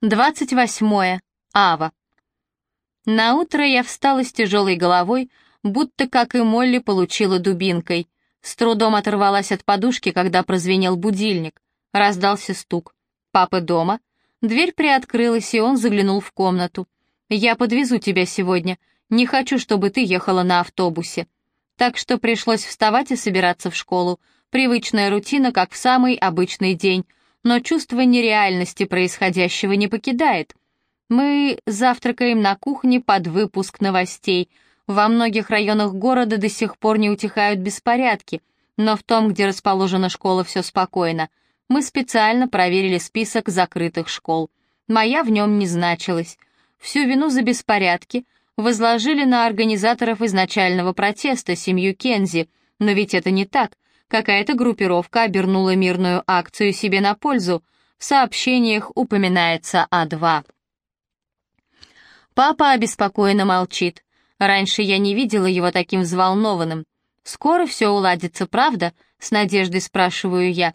28. Ава. На утро я встала с тяжелой головой, будто, как и Молли, получила дубинкой. С трудом оторвалась от подушки, когда прозвенел будильник. Раздался стук. «Папа дома?» Дверь приоткрылась, и он заглянул в комнату. «Я подвезу тебя сегодня. Не хочу, чтобы ты ехала на автобусе». Так что пришлось вставать и собираться в школу. Привычная рутина, как в самый обычный день — но чувство нереальности происходящего не покидает. Мы завтракаем на кухне под выпуск новостей. Во многих районах города до сих пор не утихают беспорядки, но в том, где расположена школа, все спокойно. Мы специально проверили список закрытых школ. Моя в нем не значилась. Всю вину за беспорядки возложили на организаторов изначального протеста, семью Кензи, но ведь это не так. Какая-то группировка обернула мирную акцию себе на пользу. В сообщениях упоминается А2. Папа обеспокоенно молчит. Раньше я не видела его таким взволнованным. «Скоро все уладится, правда?» — с надеждой спрашиваю я.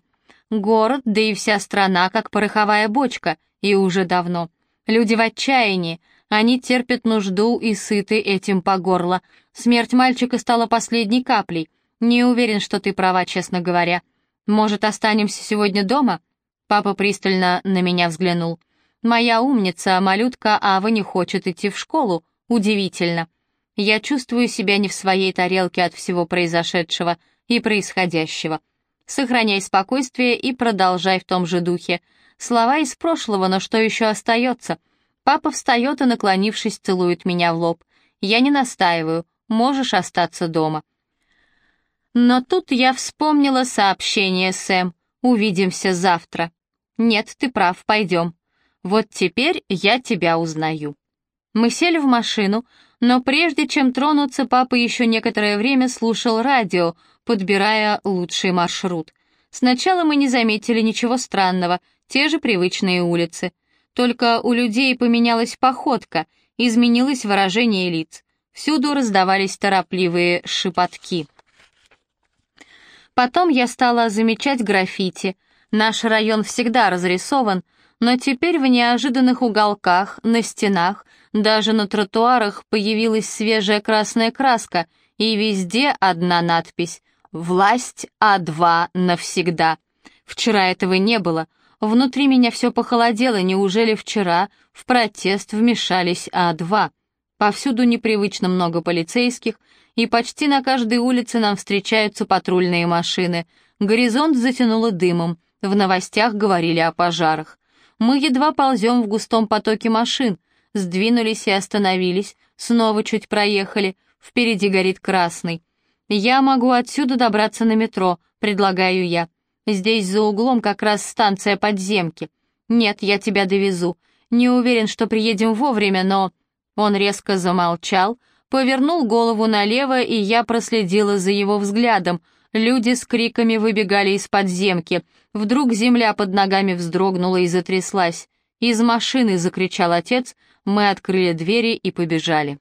Город, да и вся страна, как пороховая бочка, и уже давно. Люди в отчаянии, они терпят нужду и сыты этим по горло. Смерть мальчика стала последней каплей. «Не уверен, что ты права, честно говоря. Может, останемся сегодня дома?» Папа пристально на меня взглянул. «Моя умница, малютка Ава не хочет идти в школу. Удивительно. Я чувствую себя не в своей тарелке от всего произошедшего и происходящего. Сохраняй спокойствие и продолжай в том же духе. Слова из прошлого, но что еще остается?» Папа встает и, наклонившись, целует меня в лоб. «Я не настаиваю. Можешь остаться дома». Но тут я вспомнила сообщение Сэм. «Увидимся завтра». «Нет, ты прав, пойдем. Вот теперь я тебя узнаю». Мы сели в машину, но прежде чем тронуться, папа еще некоторое время слушал радио, подбирая лучший маршрут. Сначала мы не заметили ничего странного, те же привычные улицы. Только у людей поменялась походка, изменилось выражение лиц. Всюду раздавались торопливые шепотки. Потом я стала замечать граффити. Наш район всегда разрисован, но теперь в неожиданных уголках, на стенах, даже на тротуарах появилась свежая красная краска, и везде одна надпись «Власть А2 навсегда». Вчера этого не было. Внутри меня все похолодело, неужели вчера в протест вмешались А2? Повсюду непривычно много полицейских, и почти на каждой улице нам встречаются патрульные машины. Горизонт затянуло дымом, в новостях говорили о пожарах. Мы едва ползем в густом потоке машин, сдвинулись и остановились, снова чуть проехали, впереди горит красный. «Я могу отсюда добраться на метро», — предлагаю я. «Здесь за углом как раз станция подземки. Нет, я тебя довезу. Не уверен, что приедем вовремя, но...» Он резко замолчал, повернул голову налево, и я проследила за его взглядом. Люди с криками выбегали из подземки. Вдруг земля под ногами вздрогнула и затряслась. «Из машины!» — закричал отец. Мы открыли двери и побежали.